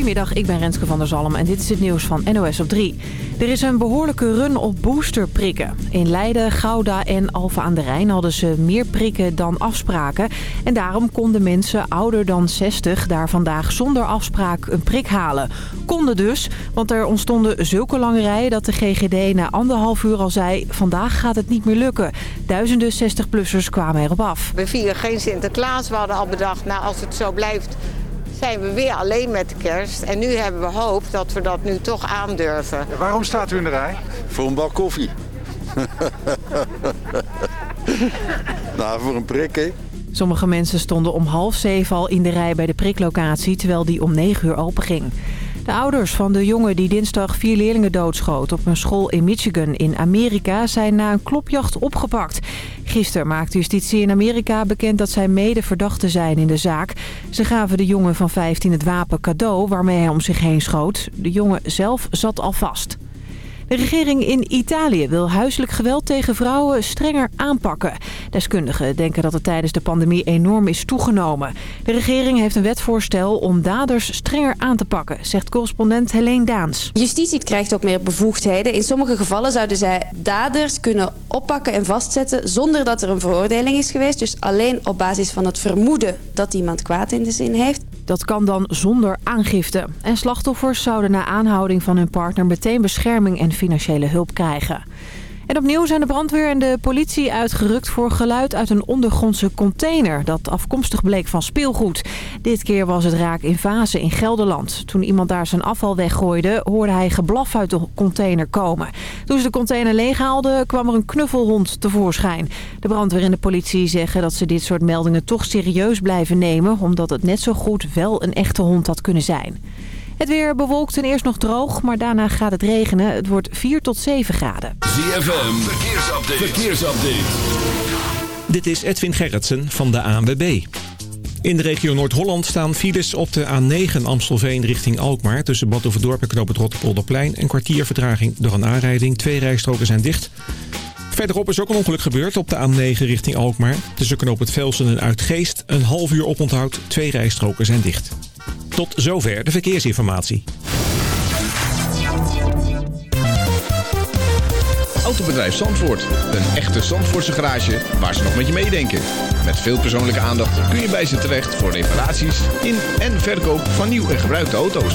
Goedemiddag, ik ben Renske van der Zalm en dit is het nieuws van NOS op 3. Er is een behoorlijke run op boosterprikken. In Leiden, Gouda en Alphen aan de Rijn hadden ze meer prikken dan afspraken. En daarom konden mensen ouder dan 60 daar vandaag zonder afspraak een prik halen. Konden dus, want er ontstonden zulke lange rijen dat de GGD na anderhalf uur al zei... vandaag gaat het niet meer lukken. Duizenden 60-plussers kwamen erop af. We vieren geen Sinterklaas. We hadden al bedacht, nou als het zo blijft zijn we weer alleen met de kerst. En nu hebben we hoop dat we dat nu toch aandurven. waarom staat u in de rij? Voor een bak koffie. nou, voor een prik, hè? Sommige mensen stonden om half zeven al in de rij bij de priklocatie... terwijl die om negen uur open ging. De ouders van de jongen die dinsdag vier leerlingen doodschoot op een school in Michigan in Amerika zijn na een klopjacht opgepakt. Gisteren maakte justitie in Amerika bekend dat zij mede verdachten zijn in de zaak. Ze gaven de jongen van 15 het wapen cadeau waarmee hij om zich heen schoot. De jongen zelf zat al vast. De regering in Italië wil huiselijk geweld tegen vrouwen strenger aanpakken. Deskundigen denken dat het tijdens de pandemie enorm is toegenomen. De regering heeft een wetvoorstel om daders strenger aan te pakken, zegt correspondent Helene Daans. Justitie krijgt ook meer bevoegdheden. In sommige gevallen zouden zij daders kunnen oppakken en vastzetten zonder dat er een veroordeling is geweest. Dus alleen op basis van het vermoeden dat iemand kwaad in de zin heeft. Dat kan dan zonder aangifte. En slachtoffers zouden na aanhouding van hun partner meteen bescherming en financiële hulp krijgen. En opnieuw zijn de brandweer en de politie uitgerukt voor geluid uit een ondergrondse container... dat afkomstig bleek van speelgoed. Dit keer was het raak in Vazen in Gelderland. Toen iemand daar zijn afval weggooide, hoorde hij geblaf uit de container komen. Toen ze de container leeghaalden, kwam er een knuffelhond tevoorschijn. De brandweer en de politie zeggen dat ze dit soort meldingen toch serieus blijven nemen... omdat het net zo goed wel een echte hond had kunnen zijn. Het weer bewolkt en eerst nog droog, maar daarna gaat het regenen. Het wordt 4 tot 7 graden. ZFM, verkeersupdate. verkeersupdate. Dit is Edwin Gerritsen van de ANWB. In de regio Noord-Holland staan files op de A9 Amstelveen richting Alkmaar... tussen Bad Overdorp en Knoop het Rotterpolderplein. Een kwartier vertraging door een aanrijding. Twee rijstroken zijn dicht. Verderop is ook een ongeluk gebeurd op de A9 richting Alkmaar. Tussen Knoop het Velsen en Uitgeest. Een half uur oponthoud. Twee rijstroken zijn dicht. Tot zover de verkeersinformatie. Autobedrijf Zandvoort. Een echte Zandvoortse garage waar ze nog met je meedenken. Met veel persoonlijke aandacht kun je bij ze terecht voor reparaties in en verkoop van nieuw en gebruikte auto's.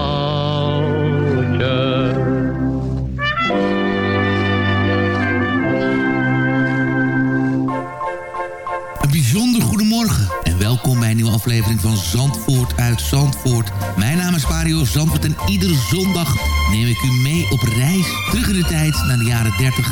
Een nieuwe aflevering van Zandvoort uit Zandvoort. Mijn naam is Mario Zandvoort en iedere zondag neem ik u mee op reis terug in de tijd naar de jaren 30,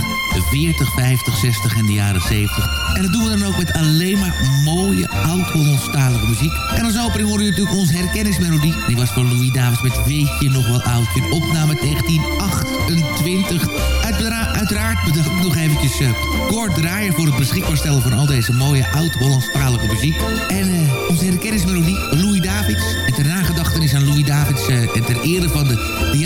40, 50, 60 en de jaren 70. En dat doen we dan ook met alleen maar mooie oud-Hollandstalige muziek. En als opening horen u natuurlijk onze herkenningsmelodie. Die was van Louis Davids met Weet je nog wel oudje, opname 1928. Uitera- uiteraard bedank ik nog eventjes uh, Kort Draaier voor het beschikbaar stellen van al deze mooie oud-Hollandstalige muziek. En eh, onze herkenningsmelodie, Louis Davids. En ter nagedachtenis aan Louis Davids eh, en ter ere van de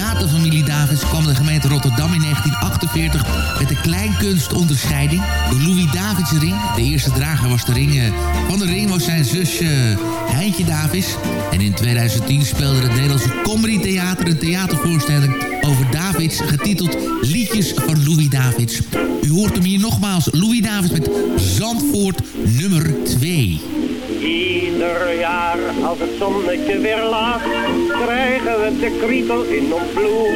theaterfamilie Davids... kwam de gemeente Rotterdam in 1948 met de kleinkunstonderscheiding. De Louis Davids ring. De eerste drager was de ring. eh, van de ring was zijn zusje Heintje Davids. En in 2010 speelde het Nederlandse Comedy Theater een theatervoorstelling over Davids... getiteld Liedjes van Louis Davids. U hoort hem hier nogmaals, Louis Davids met Zandvoort nummer 2. Ieder jaar als het zonnetje weer lacht, krijgen we de kriebel in ons bloed.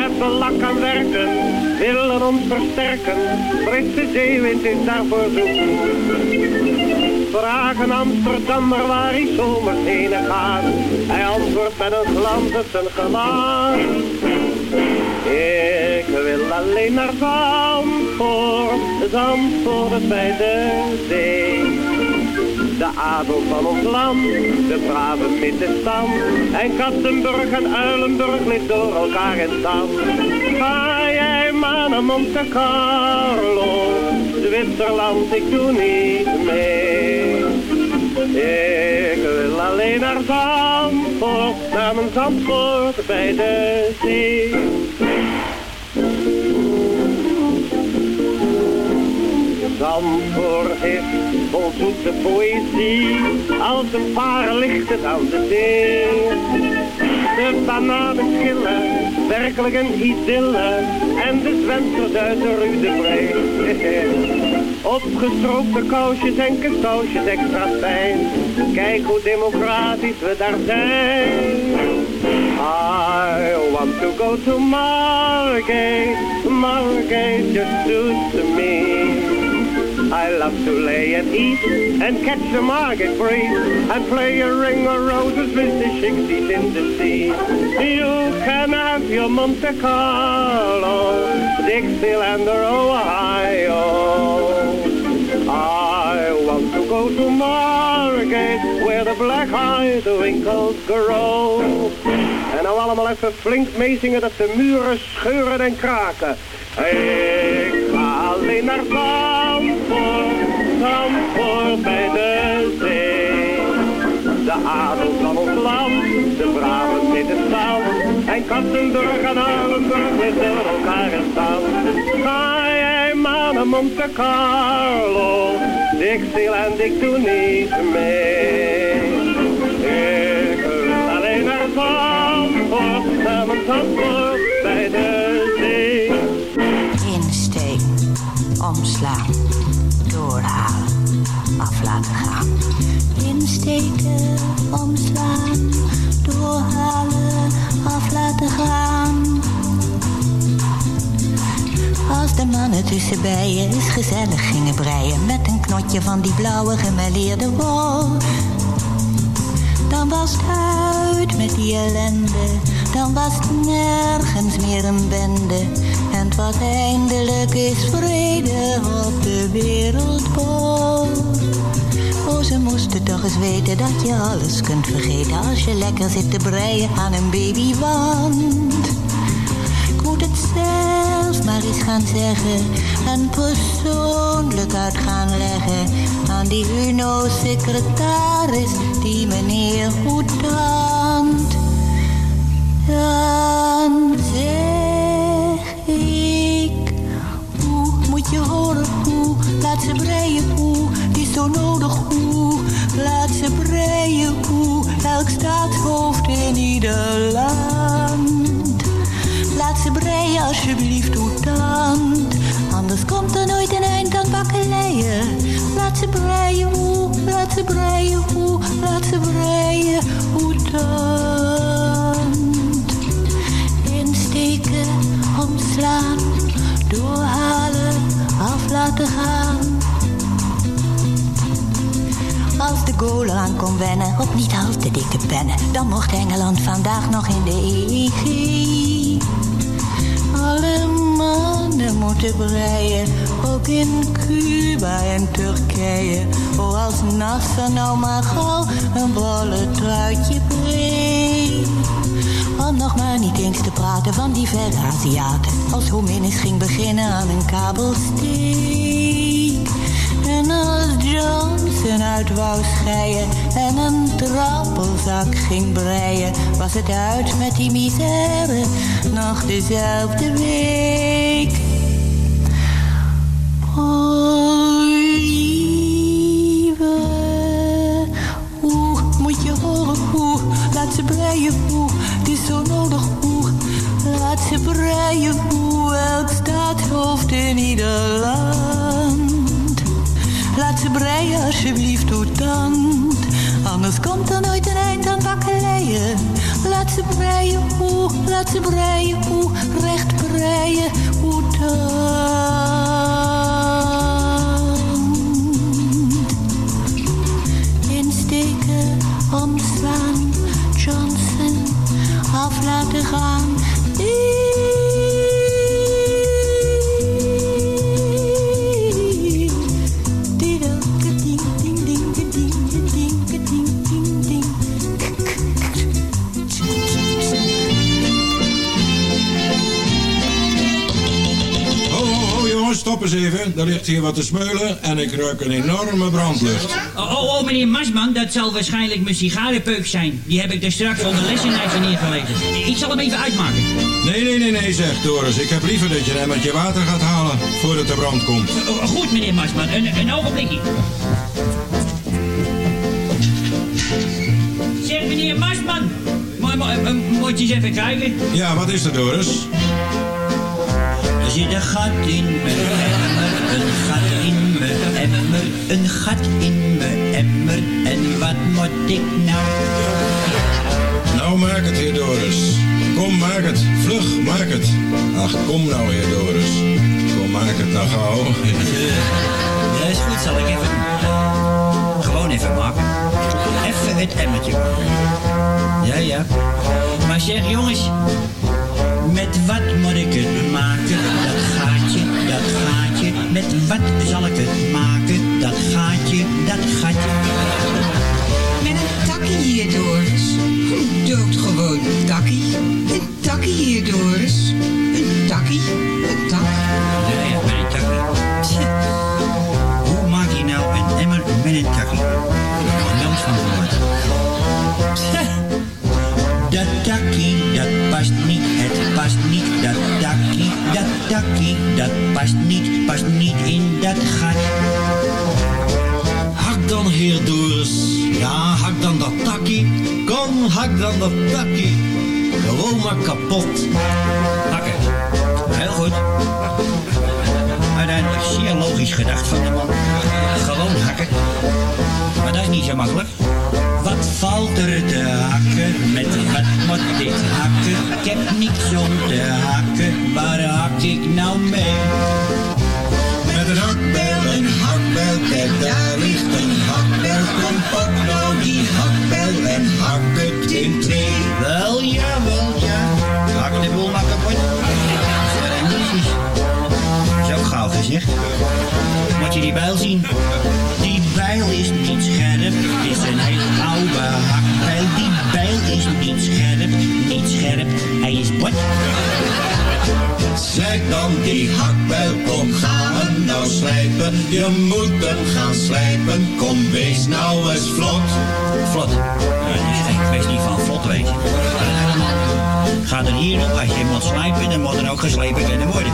Hebben lak aan werken, willen ons versterken, frisse zeewind is daarvoor zoek. vragen Amsterdammer waar hij zomers heen gaat. Hij antwoordt met een glans op zijn gelaat. Ik wil alleen naar Zandvoort, Zandvoort bij de zee. De adel van ons land, de brave middenstand. En Kattenburg en Uilenburg ligt door elkaar in stand. Ga jij maar naar Monte Carlo, Zwitserland, ik doe niet mee. Ik wil alleen naar Zandvoort, naar mijn Zandvoort bij de zee. Zandvoort is vol zoete poëzie, als een paar het aan de zee. De bananen schillen, werkelijk een idylle, en de zwemsters uit de Rue Bree. Opgestroopte kousjes en kastousjes extra fijn, kijk hoe democratisch we daar zijn. I want to go to Margate, Margate just suits me. I love to lay and eat and catch the market breeze and play a ring of roses with the shikes in the sea. You can have your Monte Carlo, Dixieland or Ohio. I want to go to Margate where the black-eyed winkles grow. En nou allemaal even flink meezingen dat de muren scheuren en kraken. Ik alleen naar Zandvoort, Zandvoort bij de zee. De adel van ons land, de brave middenstand. En Kattenburg en Alenburg liggen elkaar in stand. Ga jij maar naar Monte Carlo, Dixieland, ik doe niet mee. Ik wil alleen naar Zandvoort, naar Zandvoort bij de omslaan, doorhalen, af laten gaan. Insteken, omslaan, doorhalen, af laten gaan. Als de mannen tussen bijen eens gezellig gingen breien met een knotje van die blauwe gemêleerde wol. Dan was het uit met die ellende, dan was het nergens meer een bende. En het was eindelijk is vrede op de wereldbol. Oh, ze moesten toch eens weten dat je alles kunt vergeten als je lekker zit te breien aan een babywand. Moet het zelf maar eens gaan zeggen. En persoonlijk uit gaan leggen aan die UNO-secretaris, die meneer Hoetant. Dan zeg ik, hoe moet je horen? Hoe, laat ze breien. Hoe, die is zo nodig. Hoe, laat ze breien. Hoe, elk staatshoofd in ieder land. Laat ze alsjeblieft tand. Anders komt er nooit een eind aan bakkeleien. Laat ze breien hoe, laat ze breien hoe, laat ze breien tand. Insteken, omslaan, doorhalen, af laten gaan. Als de goal aan kon wennen op niet al te dikke pennen, dan mocht Engeland vandaag nog in de EG. Alle mannen moeten breien, ook in Cuba en Turkije. Oh, als Nasser nou maar gauw een wollen truitje breed. Om nog maar niet eens te praten van die verre Aziaten. Als Hominis ging beginnen aan een kabelsteek. En als Johnson uit wou scheien en een trappelzak ging breien, was het uit met die misère nog dezelfde week. Oh, lieve, hoe moet je horen hoe, laat ze breien hoe, het is zo nodig hoe, laat ze breien hoe, elk staatshoofd in ieder land. Laat ze breien alsjeblieft, doe tand. Anders komt er nooit een eind aan bakkeleien. Laat ze breien, hoe, laat ze breien, hoe, recht breien, hoe tand. Insteken, omslaan, Johnson, af laten gaan. Er ligt hier wat te smeulen en ik ruik een enorme brandlucht. Oh, oh, oh, meneer Masman, dat zal waarschijnlijk mijn sigarenpeuk zijn. Die heb ik er straks onder lessenijzer neergelegd. Ik zal hem even uitmaken. Nee, nee, nee, nee, zegt Doris. Ik heb liever dat je een emmertje water gaat halen voordat de brand komt. Oh, goed, meneer Masman, een, een ogenblikje. Zeg, meneer Masman, eh, moet je eens even kijken? Ja, wat is er, Doris? Er zit een gat in emmer, een gat in me emmer, een gat in me emmer. En wat moet ik nou? Nou, maak het, heer Doris. Kom, maak het. Vlug, maak het. Ach, kom nou, heer Doris. Kom, maak het nou gauw. Ja, is goed, zal ik even. Gewoon even maken. Even het emmertje. Ja, ja. Maar zeg jongens, met wat moet ik het maken? Dat gaatje, dat gaatje. Met wat zal ik het maken? Dat gaatje, dat gaatje. Met een takkie hier, Doris. Een doodgewoon takkie. Een takkie hier, Doris. Een takkie, een tak. Met een takkie. Hoe maak je nou een emmer met een takkie? Nooit van gehoord. Dat takkie, dat past niet, het past niet. Dat takkie, dat takkie, dat past niet, past niet Hak dan, heer Doris. Ja, hak dan dat takkie. Kom, hak dan dat takkie. Gewoon maar kapot. Hakken. Heel goed. Uiteindelijk zeer logisch gedacht van de man. Gewoon hakken. Maar dat is niet zo makkelijk. Wat valt er te hakken? Met wat moet ik hakken? Ik heb niks om te hakken. Waar hak ik nou mee? Een hakbel, een hakbel, kijk daar ligt een hakbel. Kom pak nou die hakbel en hak het in twee. Wel ja, wel ja. Hak de boel maar kapot. Zo gauw gezegd. Moet je die bijl zien? Die bijl is niet scherp. Het is een heel oude hakbijl. Die bijl is niet scherp. Niet scherp. Hij is bot. Slijp dan die hakbel, kom gaan hem nou slijpen. Je moet hem gaan slijpen, kom wees nou eens vlot. Vlot. Geen kwestie van vlot, weet je. Gaat er hier om, als je moet slijpen, dan moet er ook geslepen kunnen worden.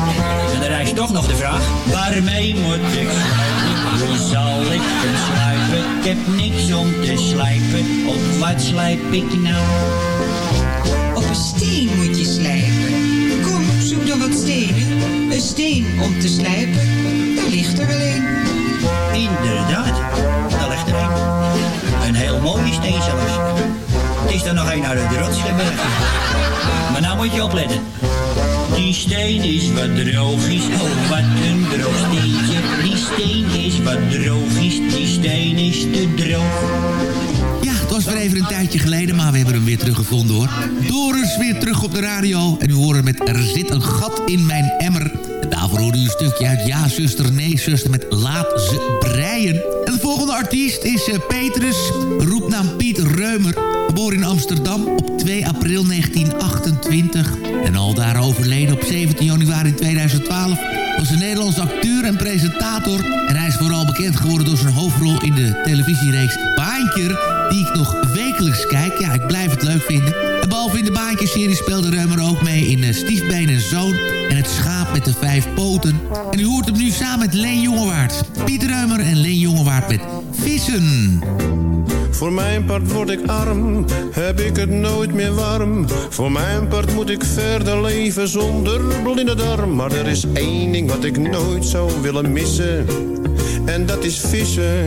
En dan rijst toch nog de vraag, waarmee moet ik slijpen? Hoe zal ik slijpen? Ik heb niks om te slijpen. Op wat slijp ik nou? Op een steen moet je slijpen. Kom, zoek dan wat stenen. Een steen om te slijpen. Daar ligt er wel een. Inderdaad, daar ligt er een. Een heel mooie steen zelfs. Het is er nog een uit de rots gebergd. Maar nou moet je opletten. Die steen is wat droog is, oh wat een droog. Die steen is wat droog is, die steen is te droog. Ja, het was weer even een tijdje geleden, maar we hebben hem weer teruggevonden hoor. Doris weer terug op de radio. En u hoort met Er zit een gat in mijn emmer. Daarvoor hoorde u een stukje uit Ja, zuster, nee, zuster met Laat ze breien. En de volgende artiest is eh, Petrus, roepnaam Piet Reumer. Geboren in Amsterdam op 2 april 1928. En al daar overleden op 17 januari 2012 was een Nederlandse acteur en presentator. En hij is vooral bekend geworden door zijn hoofdrol in de televisiereeks Die ik nog wekelijks kijk. Ja, ik blijf het leuk vinden. En behalve in de Baantje-serie speelde Reumer ook mee in uh, Stiefbeen en Zoon... en Het Schaap met de Vijf Poten. En u hoort hem nu samen met Leen Jongewaard. Piet Reumer en Leen Jongewaard met Vissen. Voor mijn part word ik arm, heb ik het nooit meer warm. Voor mijn part moet ik verder leven zonder blinde darm. Maar er is één ding wat ik nooit zou willen missen. En dat is vissen.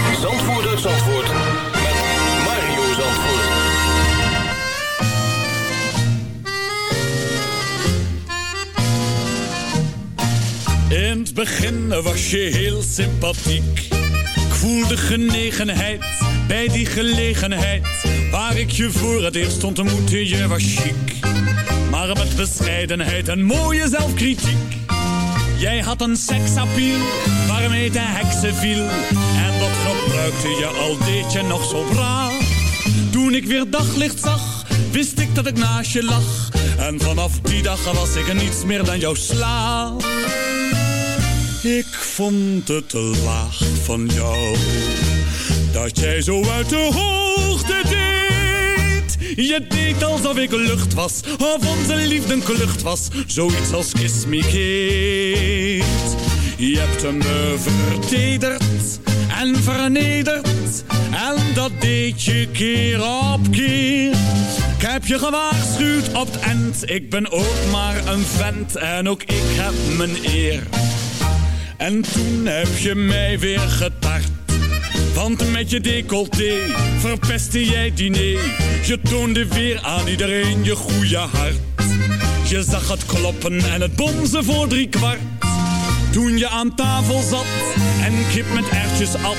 In het begin was je heel sympathiek. Ik voelde genegenheid bij die gelegenheid. Waar ik je voor het eerst ontmoette, je was chic. Maar met bescheidenheid en mooie zelfkritiek. Jij had een seksappeal waarmee de heksen viel. En dat gebruikte je al deed je nog zo braaf. Toen ik weer daglicht zag, wist ik dat ik naast je lag. En vanaf die dag was ik niets meer dan jouw slaaf. Ik vond het te laag van jou Dat jij zo uit de hoogte deed. Je deed alsof ik lucht was Of onze liefde een klucht was. Zoiets als kiss Je hebt me vertederd en vernederd. En dat deed je keer op keer. Ik heb je gewaarschuwd op het end Ik ben ook maar een vent En ook ik heb mijn eer en toen heb je mij weer getart. Want met je decolleté verpestte jij diner. Je toonde weer aan iedereen je goede hart. Je zag het kloppen en het bonzen voor drie kwart. Toen je aan tafel zat en kip met erwtjes at,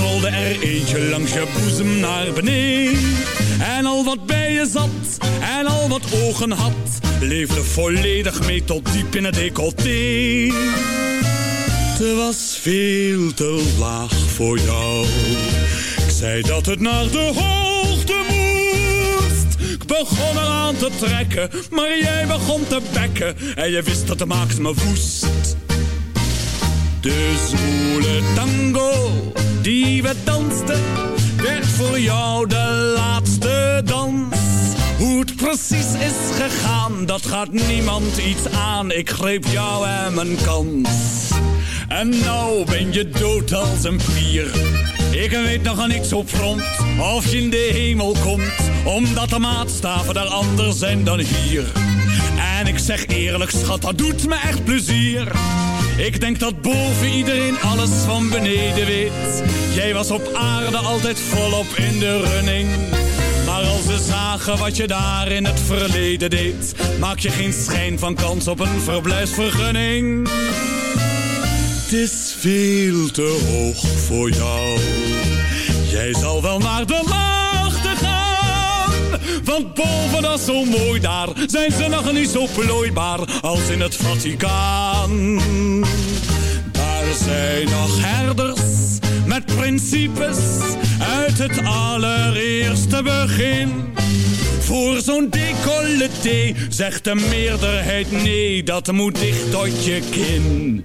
rolde er eentje langs je boezem naar beneden. En al wat bij je zat en al wat ogen had, leefde volledig mee tot diep in het decolleté. Het was veel te laag voor jou. Ik zei dat het naar de hoogte moest. Ik begon eraan te trekken, maar jij begon te bekken. En je wist dat de maakt me woest. De zwoele tango die we dansten, werd voor jou de laatste dans. Hoe het precies is gegaan, dat gaat niemand iets aan. Ik greep jou en mijn kans. En nou ben je dood als een pier. Ik weet nog niet zo prompt of je in de hemel komt. Omdat de maatstaven daar anders zijn dan hier. En ik zeg eerlijk, schat, dat doet me echt plezier. Ik denk dat boven iedereen alles van beneden weet. Jij was op aarde altijd volop in de running. Maar als ze zagen wat je daar in het verleden deed, maak je geen schijn van kans op een verblijfsvergunning. Het is veel te hoog voor jou. Jij zal wel naar de machten gaan. Want boven dat zo mooi daar, zijn ze nog niet zo plooibaar als in het Vaticaan. Daar zijn nog herders met principes uit het allereerste begin. Voor zo'n decolleté zegt de meerderheid nee, dat moet dicht tot je kin.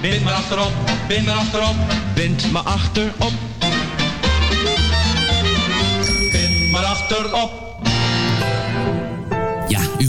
Bind maar achterop, bind maar achterop. Bind maar achterop. Bind maar achterop.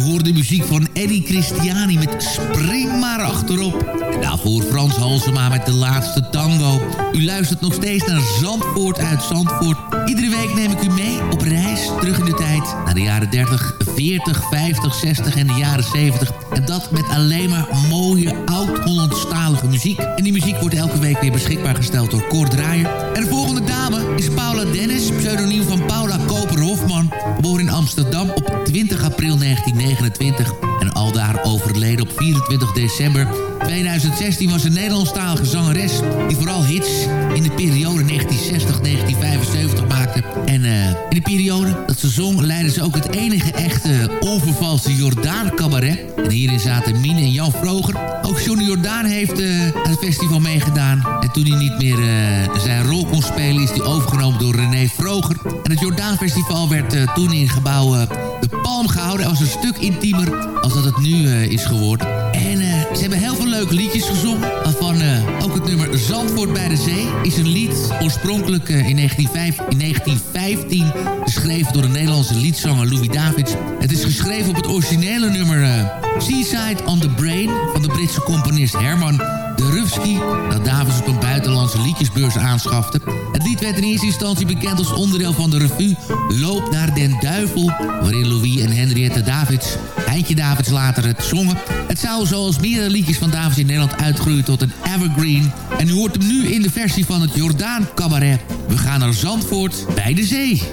Ja, u hoort de muziek van Eddie Christiani met Spring maar achterop. En daarvoor Frans Halsema met de laatste tango. U luistert nog steeds naar Zandvoort uit Zandvoort. Iedere week neem ik u mee op reis terug in de tijd. Naar de jaren 30, 40, 50, 60 en de jaren 70. En dat met alleen maar mooie oud-Hollandstalige muziek. En die muziek wordt elke week weer beschikbaar gesteld door Kort Draaier. En de volgende dame is Paula Dennis, pseudoniem van Paula Koper-Hofman. Geboren in Amsterdam op 20 april 1929. En aldaar overleden op 24 december 2016 was een Nederlandstalige zangeres... die vooral hits in de periode 1960-1975 maakte. En uh, in de periode dat ze zong... leidde ze ook het enige echte onvervalste Jordaan cabaret. En hierin zaten Mine en Jan Vroger. Ook Johnny Jordaan heeft uh, aan het festival meegedaan. En toen hij niet meer uh, zijn rol kon spelen... is hij overgenomen door René Vroger. En het Jordaanfestival werd uh, toen in gebouw uh, De Palm gehouden. Was een stuk intiemer als dat het nu uh, is geworden. En ze hebben heel veel leuke liedjes gezongen. Van ook het nummer Zandvoort bij de Zee is een lied oorspronkelijk in 1915, in 1915 geschreven door de Nederlandse liedzanger Louis Davids. Het is geschreven op het originele nummer Seaside on the Brain van de Britse componist Herman de Rufsky... dat Davids op een buitenlandse liedjesbeurs aanschafte. Het lied werd in eerste instantie bekend als onderdeel van de revue Loop naar den Duivel... waarin Louis en Henriette Davids, Heintje Davids later het zongen. Het zou zoals meerdere liedjes van Davids in Nederland uitgroeien tot een evergreen. En u hoort hem nu in de versie van het Jordaan Cabaret. We gaan naar Zandvoort bij de zee.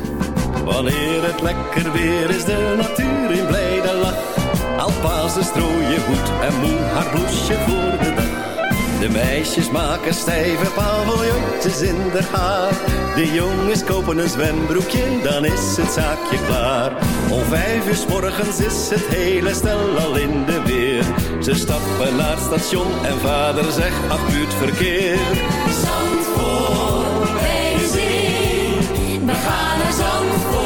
Wanneer het lekker weer is, de natuur in blijde lach. Alpazen strooien goed en moe haar bloesje voor de. De meisjes maken stijve paviljoentjes in de haar. De jongens kopen een zwembroekje, dan is het zaakje klaar. Om vijf uur s morgens is het hele stel al in de weer. Ze stappen naar het station en vader zegt, ach verkeer. Zandvoort de zee, we gaan naar Zandvoort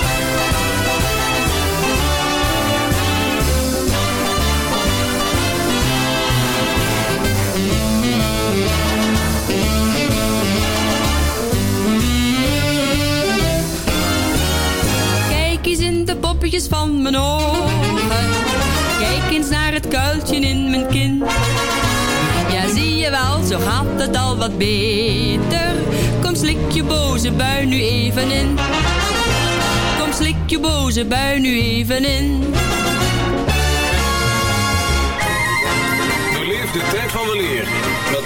De van mijn ogen. Kijk eens naar het kuiltje in mijn kin. Ja, zie je wel, zo gaat het al wat beter. Kom, slik je boze bui nu even in. Kom, slik je boze bui nu even in. Beleef de tijd van weleer met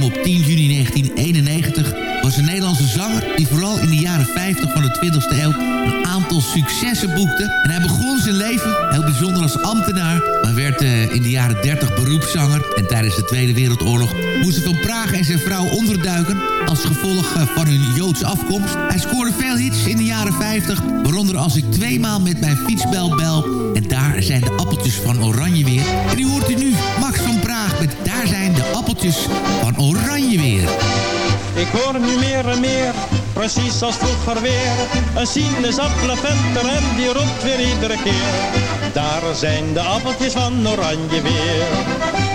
Op 10 juni 1991 was een Nederlandse zanger die vooral in de jaren 50 van de 20e eeuw een aantal successen boekte. En hij begon zijn leven heel bijzonder als ambtenaar, maar werd uh, in de jaren 30 beroepszanger. En tijdens de Tweede Wereldoorlog moesten Van Praag en zijn vrouw onderduiken als gevolg uh, van hun Joodse afkomst. Hij scoorde veel hits in de jaren 50, waaronder als ik tweemaal met mijn fietsbel bel. En daar zijn de appeltjes van Oranje weer. En nu hoort u nu Daar zijn de appeltjes van Oranje weer. Ik hoor nu meer en meer, precies als vroeger weer. Een sinaasappelventer en die roept weer iedere keer. Daar zijn de appeltjes van oranje weer.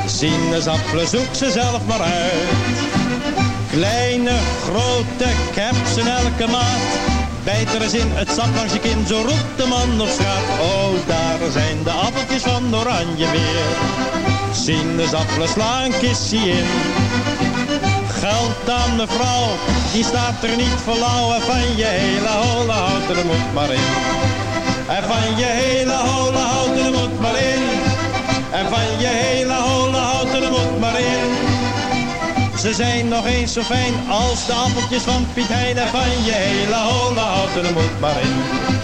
Sinaasappelen, zoek ze zelf maar uit. Kleine, grote, caps in elke maat. Bijt eens in het sap langs je kin, zo roept de man op straat. Oh, daar zijn de appeltjes van oranje weer. Sinaasappelen slaan kistje in geld aan mevrouw, die staat er niet voor van je hele holle houten, er moet maar in. En van je hele holle houten, er moet maar in. En van je hele holle houten, er moet maar in. Ze zijn nog eens zo fijn als de appeltjes van Piet Hein. En van je hele holle houten, er moet maar in.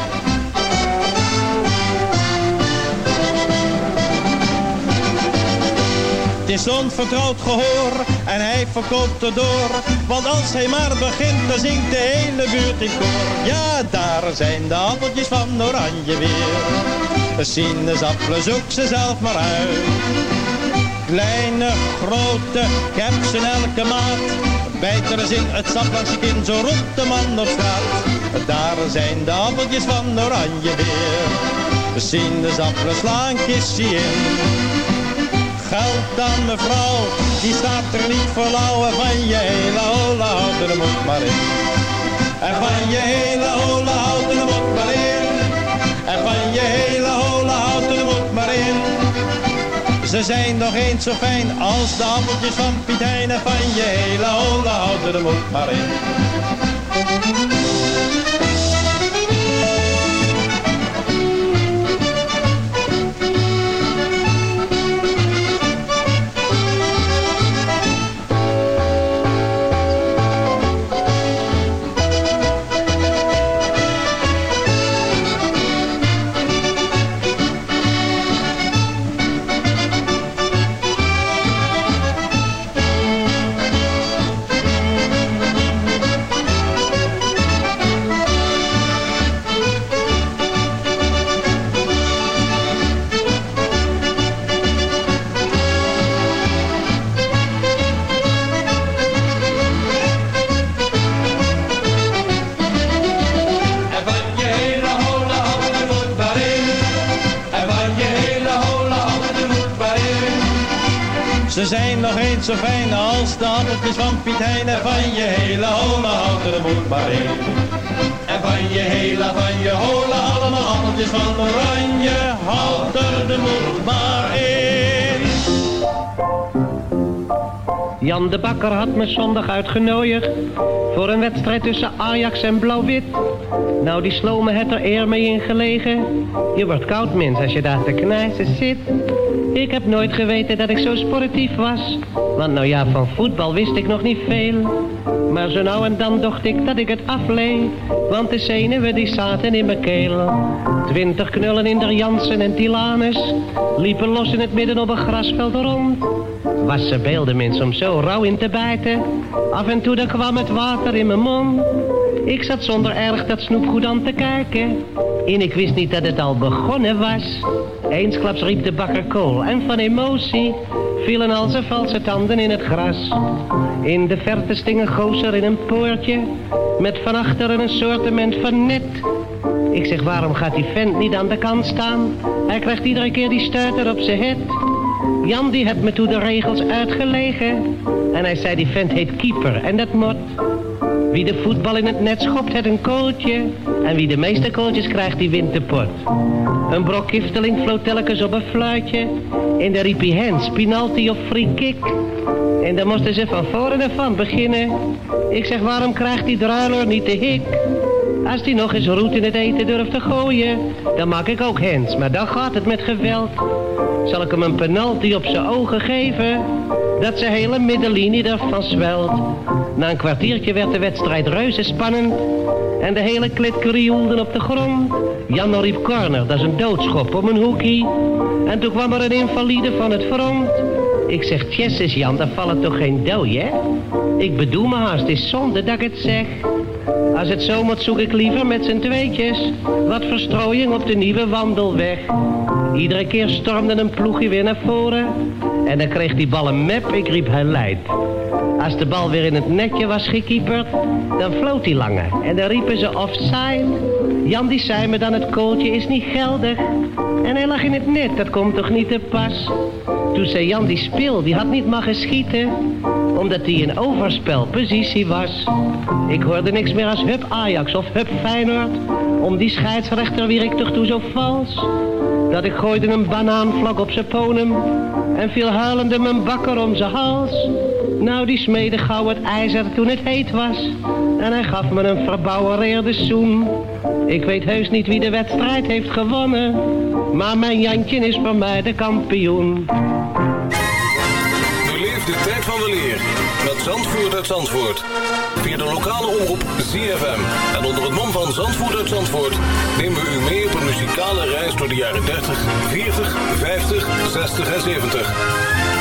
Is onvertrouwd gehoor en hij verkoopt er door. Want als hij maar begint, dan zingt de hele buurt in koor. Ja, daar zijn de appeltjes van oranje weer. De sinaasappelen, zoek ze zelf maar uit. Kleine, grote, ik ze in elke maat. Bijt er in het sap langs je kin, zo roept de man op straat. Daar zijn de appeltjes van oranje weer. De sinaasappelen slaan kistje in geld aan mevrouw, die staat er niet voor lauw. En van je hele holle houten, er moet maar in. En van je hele holle houten, er moet maar in. En van je hele holle houten, er moet maar in. Ze zijn nog eens zo fijn als de appeltjes van Piet van je hele holle houten, er moet maar in. Ze zijn nog eens zo fijn als de appeltjes van Piet Hein. En van je hele holle houten er moet maar in. En van je hele, van je holle, allemaal appeltjes van oranje. Houd er de moed maar in. Jan de Bakker had me zondag uitgenodigd voor een wedstrijd tussen Ajax en Blauw-Wit. Nou, die slomen het er eer mee in gelegen. Je wordt koud, mens, als je daar te knijzen zit. Ik heb nooit geweten dat ik zo sportief was. Want nou ja, van voetbal wist ik nog niet veel. Maar zo nou en dan dacht ik dat ik het afleed. Want de zenuwen die zaten in mijn keel. Twintig knullen in der Jansen en Tilanus. Liepen los in het midden op een grasveld rond. Was ze beelden mensen om zo rauw in te bijten. Af en toe dan kwam het water in mijn mond. Ik zat zonder erg dat snoepgoed aan te kijken. En ik wist niet dat het al begonnen was. Eensklaps riep de bakker kool en van emotie vielen al zijn valse tanden in het gras. In de verte sting een gozer in een poortje met van achteren een soortement van net. Ik zeg waarom gaat die vent niet aan de kant staan? Hij krijgt iedere keer die stuiter op zijn het. Jan die heeft me toen de regels uitgelegen. En hij zei die vent heet keeper en dat mot. Wie de voetbal in het net schopt, het een kooltje. En wie de meeste kooltjes krijgt, die wint de pot. Een brok kifteling floot telkens op een fluitje. En de riep hij hands, penalty of free kick. En dan moesten ze van voren en van beginnen. Ik zeg, waarom krijgt die druiler niet de hik? Als die nog eens roet in het eten durft te gooien, dan maak ik ook hands, maar dan gaat het met geweld. Zal ik hem een penalty op zijn ogen geven, dat zijn hele middenlinie ervan zwelt. Na een kwartiertje werd de wedstrijd reuze spannend en de hele klit krioelde op de grond. Jan riep corner, dat is een doodschop om een hoekie. En toen kwam er een invalide van het front. Ik zeg, tjesses Jan, daar vallen toch geen dooi, hè? Ik bedoel me haast, is zonde dat ik het zeg. Als het zo moet, zoek ik liever met z'n tweetjes wat verstrooiing op de nieuwe wandelweg. Iedere keer stormde een ploegje weer naar voren en dan kreeg die bal een map, ik riep hij leidt. Als de bal weer in het netje was gekieperd, dan floot hij langer en dan riepen ze offside. Jan die zei me dan het kooltje is niet geldig en hij lag in het net, dat komt toch niet te pas. Toen zei Jan die speel, die had niet mogen schieten, omdat hij in overspelpositie was. Ik hoorde niks meer als hup Ajax of hup Feyenoord. Om die scheidsrechter wier ik toch toe zo vals. Dat ik gooide een banaanvlok op zijn ponem en viel huilende mijn bakker om zijn hals. Nou, die smeedde gauw het ijzer toen het heet was. En hij gaf me een verbouwereerde zoen. Ik weet heus niet wie de wedstrijd heeft gewonnen. Maar mijn Jantje is voor mij de kampioen. Beleef de tijd van de leer met Zandvoort uit Zandvoort. Via de lokale omroep ZFM. En onder het mom van Zandvoort uit Zandvoort nemen we u mee op een muzikale reis door de jaren 30, 40, 50, 60 en 70.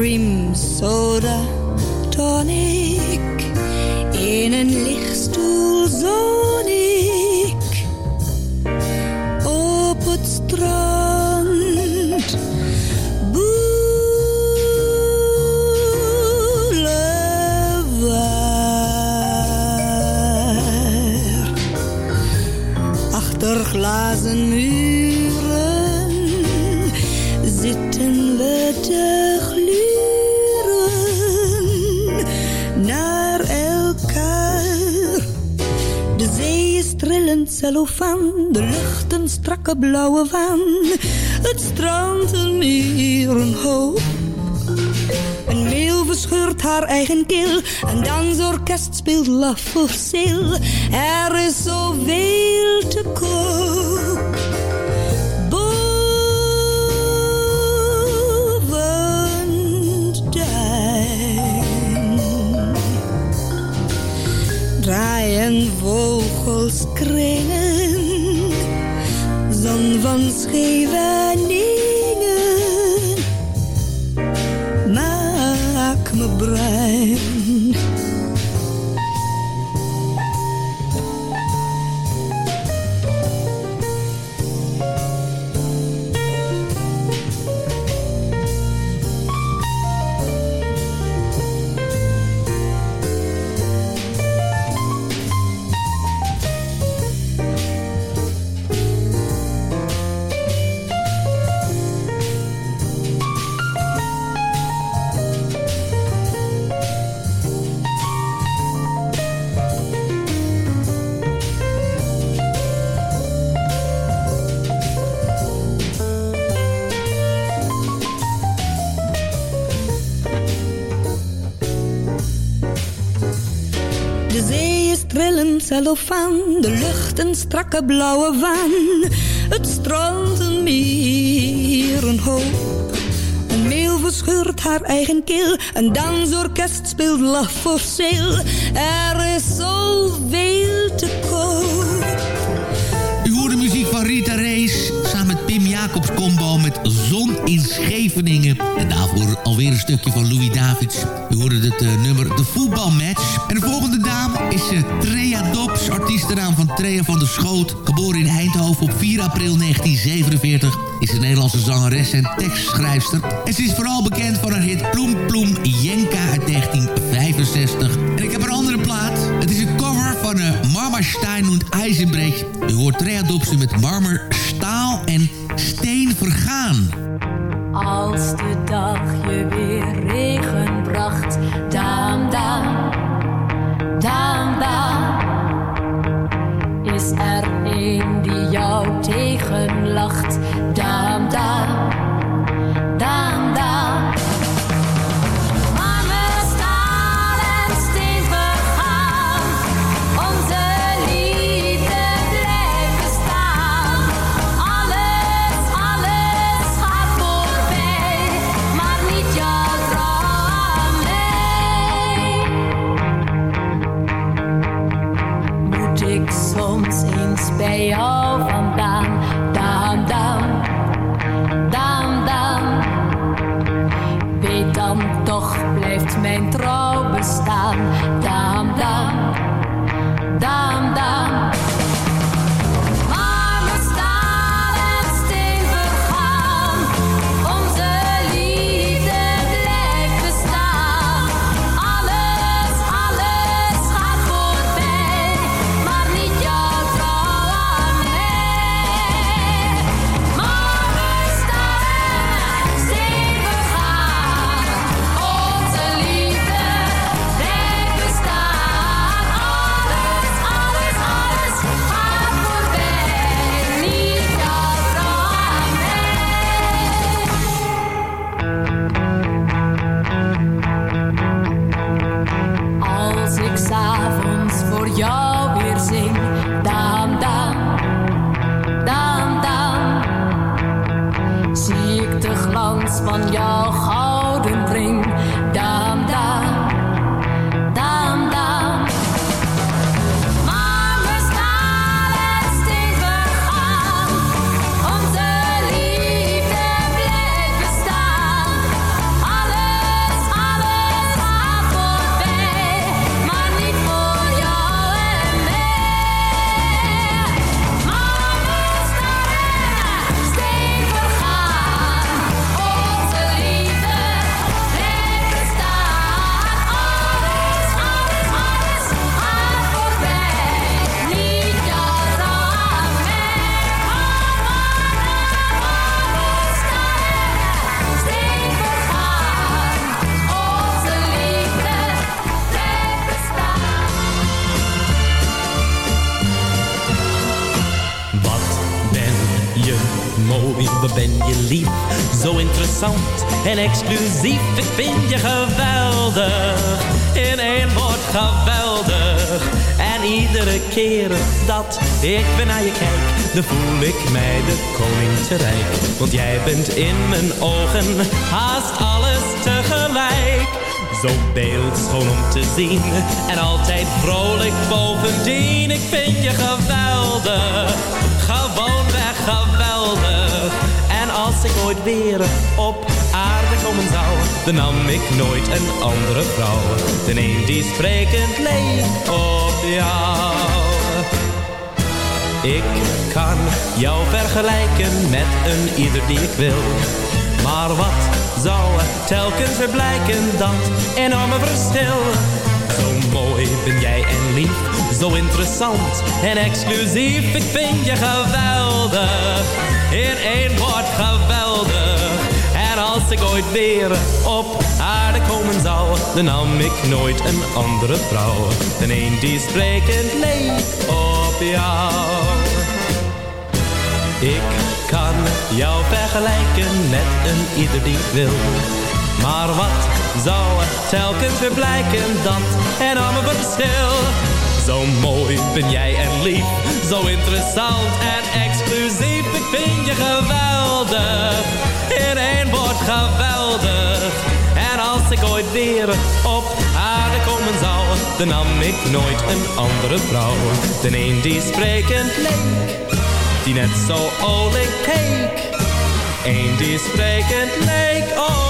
cream, soda, tonic. In een lichtstoel de lucht een strakke blauwe waan. Het strand een meer een meeuw verscheurt haar eigen keel. Een dansorkest speelt laf voor. Er is zoveel te koop. Draaien vogels kringen. Zon van Scheveningen cellofaan, de lucht een strakke blauwe waan. Het strand een meer, een hoop. Een meel verscheurt haar eigen keel, een dansorkest speelt lach voor. Er is zoveel te koop. U hoort de muziek van Rita Rees samen met Pim Jacobs combo met in Scheveningen. En daarvoor alweer een stukje van Louis Davids. U hoorde het uh, nummer De Voetbalmatch. En de volgende dame is uh, Trea Dobbs, artiestenaam van Trea van der Schoot. Geboren in Eindhoven op 4 april 1947 is een Nederlandse zangeres en tekstschrijfster. En ze is vooral bekend van haar hit Ploem Ploem Jenka uit 1965. En ik heb een andere plaat. Het is een cover van uh, Mama Stein und Eisenbrecht. U hoort Trea Dobsen met Marmer, Staal Vergaan. Als de weer naar je kijk, dan voel ik mij de koning te rijk. Want jij bent in mijn ogen haast alles tegelijk. Zo beeldschoon om te zien en altijd vrolijk bovendien. Ik vind je geweldig, gewoonweg geweldig. En als ik ooit weer op aarde komen zou, dan nam ik nooit een andere vrouw. Dan een die sprekend leek op jou. Ik kan jou vergelijken met een ieder die ik wil. Maar wat zou er telkens weer blijken, dat enorme verschil? Zo mooi ben jij en lief, zo interessant en exclusief. Ik vind je geweldig, in één woord geweldig. En als ik ooit weer op aarde komen zou, dan nam ik nooit een andere vrouw. Dan een die sprekend leek op Ik kan jou vergelijken met een ieder die wil. Maar wat zou er telkens weer blijken, dat enorme verschil? Zo mooi ben jij en lief, zo interessant en exclusief. Ik vind je geweldig, in één woord geweldig. En als ik ooit weer op dan nam ik nooit een andere vrouw. De een die sprekend leek, die net zo olijk keek. Eén die sprekend leek op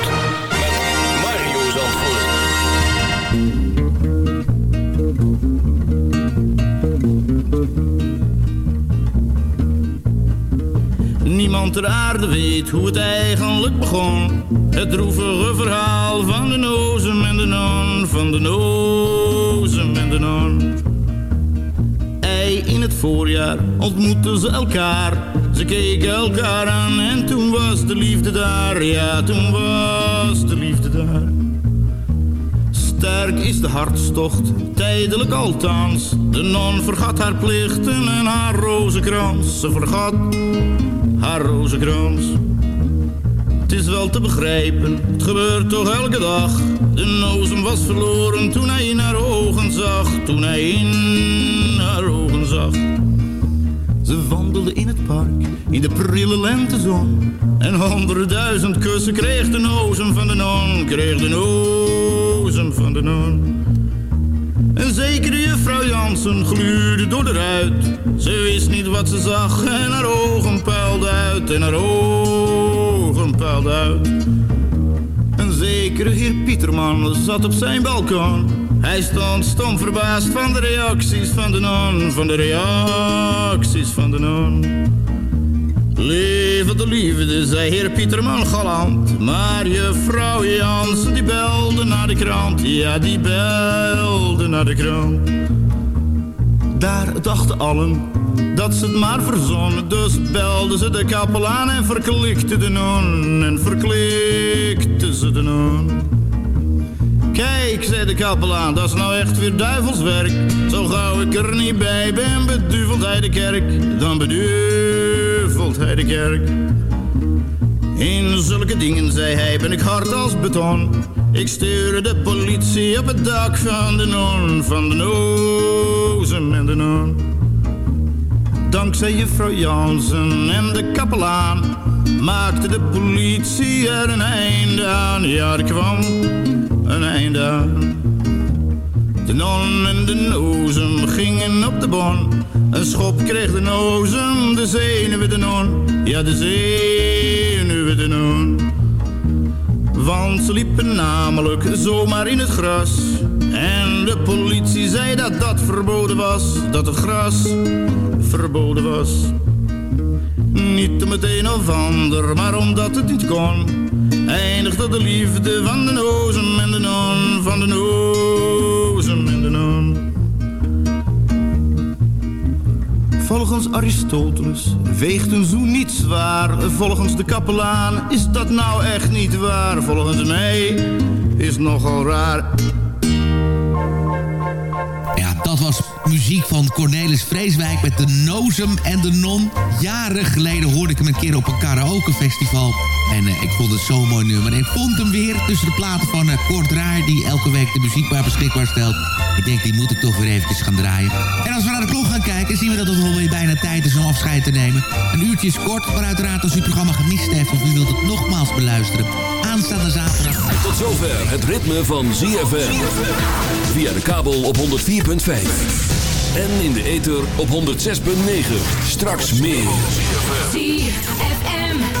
Ter aarde weet hoe het eigenlijk begon. Het droevige verhaal van de nozem en de non, van de nozem en de non. Ei, in het voorjaar ontmoetten ze elkaar. Ze keken elkaar aan en toen was de liefde daar. Ja, toen was de liefde daar. Sterk is de hartstocht, tijdelijk althans. De non vergat haar plichten en haar rozenkrans. Ze vergat haar. Het is wel te begrijpen, het gebeurt toch elke dag. De nozem was verloren toen hij in haar ogen zag. Toen hij in haar ogen zag. Ze wandelde in het park, in de prille lentezon. En honderdduizend kussen kreeg de nozem van de non. Kreeg de nozem van de non. En zekere juffrouw Jansen gluurde door de ruit. Ze wist niet wat ze zag en haar ogen puilden uit. En haar ogen puilden uit. Een zekere heer Pieterman zat op zijn balkon. Hij stond stom verbaasd van de reacties van de non. Van de reacties van de non. Lieve de liefde, zei heer Pieterman galant. Maar juffrouw Jansen die belde naar de krant. Ja, die belde naar de krant. Daar dachten allen dat ze het maar verzonnen. Dus belden ze de kapelaan en verklikte de non. En verklikte ze de non. Kijk, zei de kapelaan, dat is nou echt weer duivelswerk. Zo gauw ik er niet bij ben, beduvelt hij de kerk. Dan beduvelt hij de kerk. In zulke dingen, zei hij, ben ik hard als beton. Ik stuurde de politie op het dak van de non, van de nozem en de non. Dankzij juffrouw Jansen en de kapelaan maakte de politie er een einde aan. Ja, er kwam een einde. De non en de nozem gingen op de bon. Een schop kreeg de nozem, de zenuwen de non. Ja, de zenuwen de non. Want ze liepen namelijk zomaar in het gras. En de politie zei dat dat verboden was. Dat het gras verboden was. Niet om het een of ander, maar omdat het niet kon. Eindigde de liefde van de nozem en de non. Van de nozem en de non. Volgens Aristoteles weegt een zoen niet zwaar. Volgens de kapelaan is dat nou echt niet waar. Volgens mij is nogal raar. Ja, dat was muziek van Cornelis Vreeswijk met de Nozem en de Non. Jaren geleden hoorde ik hem een keer op een karaokefestival. En eh, ik vond het zo'n mooi nummer. En ik vond hem weer tussen de platen van uh, Kort Draaier... die elke week de muziek maar beschikbaar stelt. Ik denk, die moet ik toch weer eventjes gaan draaien. En als we naar de klok gaan kijken... zien we dat het alweer bijna tijd is om afscheid te nemen. Een uurtje is kort, maar uiteraard als u het programma gemist heeft... of u wilt het nogmaals beluisteren... aanstaande zaterdag... Tot zover het ritme van ZFM. Via de kabel op 104.5. En in de ether op 106.9. Straks meer. ZFM.